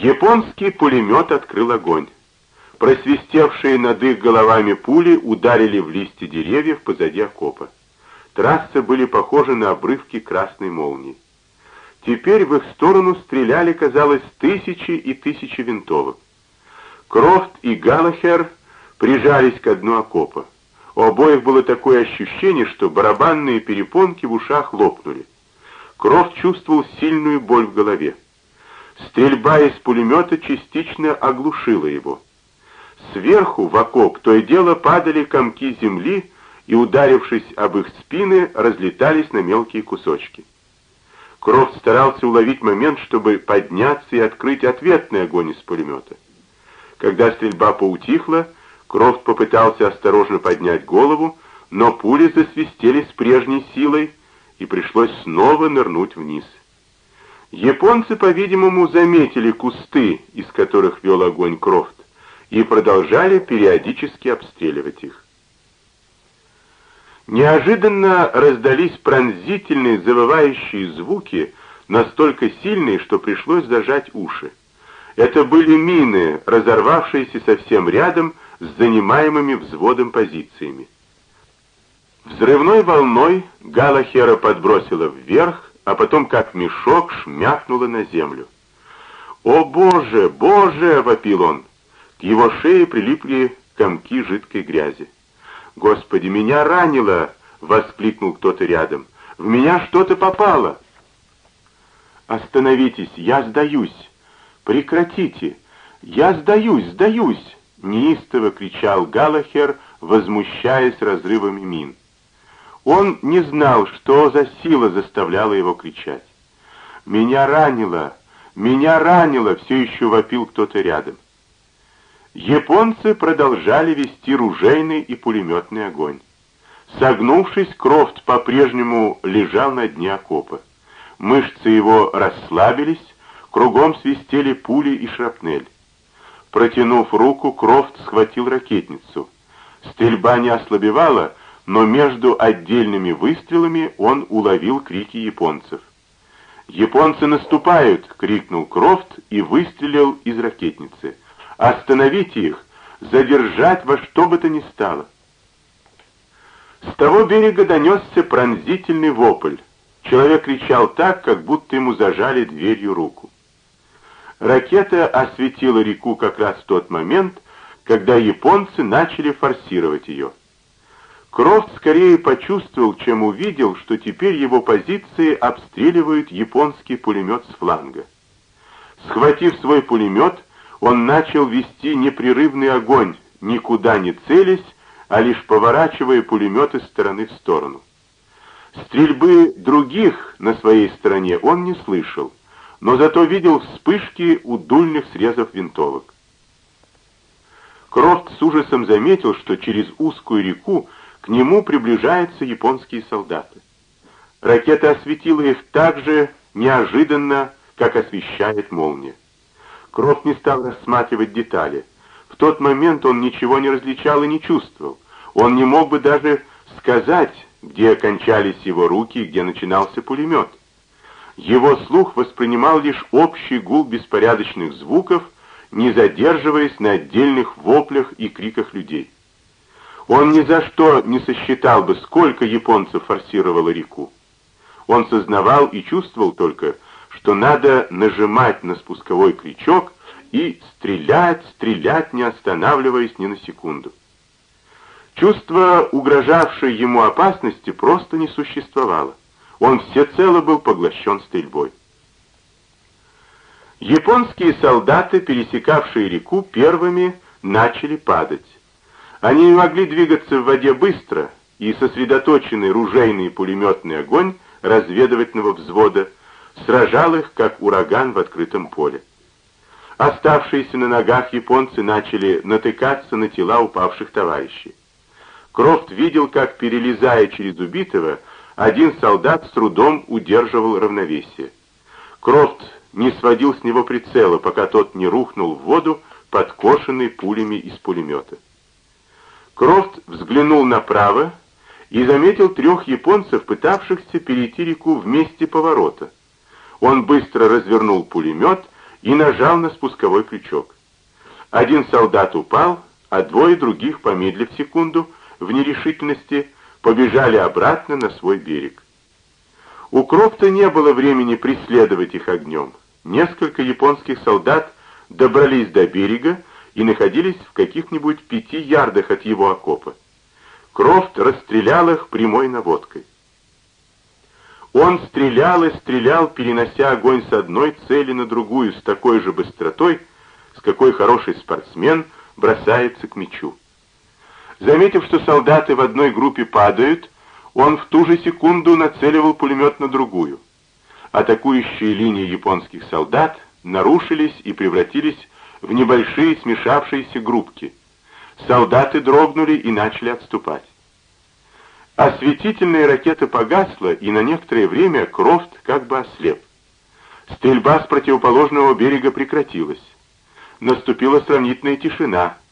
Японский пулемет открыл огонь. Просвистевшие над их головами пули ударили в листья деревьев позади окопа. Трассы были похожи на обрывки красной молнии. Теперь в их сторону стреляли, казалось, тысячи и тысячи винтовок. Крофт и Галлахер прижались к дну окопа. У обоих было такое ощущение, что барабанные перепонки в ушах лопнули. Крофт чувствовал сильную боль в голове. Стрельба из пулемета частично оглушила его. Сверху в окоп то и дело падали комки земли и, ударившись об их спины, разлетались на мелкие кусочки. Крофт старался уловить момент, чтобы подняться и открыть ответный огонь из пулемета. Когда стрельба поутихла, Крофт попытался осторожно поднять голову, но пули засвистели с прежней силой, и пришлось снова нырнуть вниз. Японцы, по-видимому, заметили кусты, из которых вел огонь Крофт, и продолжали периодически обстреливать их. Неожиданно раздались пронзительные завывающие звуки, настолько сильные, что пришлось зажать уши. Это были мины, разорвавшиеся совсем рядом с занимаемыми взводом позициями. Взрывной волной Галахера подбросила вверх, а потом как мешок шмякнула на землю. «О, Боже, Боже!» — вопил он. К его шее прилипли комки жидкой грязи. «Господи, меня ранило!» — воскликнул кто-то рядом. «В меня что-то попало!» «Остановитесь, я сдаюсь! Прекратите! Я сдаюсь, сдаюсь!» — неистово кричал Галахер, возмущаясь разрывами мин. Он не знал, что за сила заставляла его кричать. «Меня ранило! Меня ранило!» — все еще вопил кто-то рядом. Японцы продолжали вести ружейный и пулеметный огонь. Согнувшись, Крофт по-прежнему лежал на дне окопа. Мышцы его расслабились, кругом свистели пули и шрапнель. Протянув руку, Крофт схватил ракетницу. Стрельба не ослабевала, но между отдельными выстрелами он уловил крики японцев. «Японцы наступают!» — крикнул Крофт и выстрелил из ракетницы. «Остановите их! Задержать во что бы то ни стало!» С того берега донесся пронзительный вопль. Человек кричал так, как будто ему зажали дверью руку. Ракета осветила реку как раз в тот момент, когда японцы начали форсировать ее. Крофт скорее почувствовал, чем увидел, что теперь его позиции обстреливают японский пулемет с фланга. Схватив свой пулемет, он начал вести непрерывный огонь, никуда не целясь, а лишь поворачивая пулемет из стороны в сторону. Стрельбы других на своей стороне он не слышал, но зато видел вспышки у дульных срезов винтовок. Крофт с ужасом заметил, что через узкую реку к нему приближаются японские солдаты. Ракета осветила их так же неожиданно, как освещает молния. Крофт не стал рассматривать детали. В тот момент он ничего не различал и не чувствовал. Он не мог бы даже сказать, где кончались его руки и где начинался пулемет. Его слух воспринимал лишь общий гул беспорядочных звуков, не задерживаясь на отдельных воплях и криках людей. Он ни за что не сосчитал бы, сколько японцев форсировало реку. Он сознавал и чувствовал только, что надо нажимать на спусковой крючок и стрелять, стрелять, не останавливаясь ни на секунду. Чувство, угрожавшее ему опасности, просто не существовало. Он всецело был поглощен стрельбой. Японские солдаты, пересекавшие реку, первыми начали падать. Они не могли двигаться в воде быстро, и сосредоточенный ружейный и пулеметный огонь разведывательного взвода сражал их, как ураган в открытом поле. Оставшиеся на ногах японцы начали натыкаться на тела упавших товарищей. Крофт видел, как, перелезая через убитого, один солдат с трудом удерживал равновесие. Крофт не сводил с него прицела, пока тот не рухнул в воду, подкошенный пулями из пулемета. Крофт взглянул направо и заметил трех японцев, пытавшихся перейти реку в месте поворота. Он быстро развернул пулемет и нажал на спусковой крючок. Один солдат упал, а двое других, помедлив секунду, в нерешительности, побежали обратно на свой берег. У Кропта не было времени преследовать их огнем. Несколько японских солдат добрались до берега и находились в каких-нибудь пяти ярдах от его окопа. Крофт расстрелял их прямой наводкой. Он стрелял и стрелял, перенося огонь с одной цели на другую с такой же быстротой, с какой хороший спортсмен бросается к мячу. Заметив, что солдаты в одной группе падают, он в ту же секунду нацеливал пулемет на другую. Атакующие линии японских солдат нарушились и превратились в небольшие смешавшиеся группки. Солдаты дрогнули и начали отступать. Осветительная ракета погасла, и на некоторое время Крофт как бы ослеп. Стрельба с противоположного берега прекратилась. Наступила сравнительная тишина —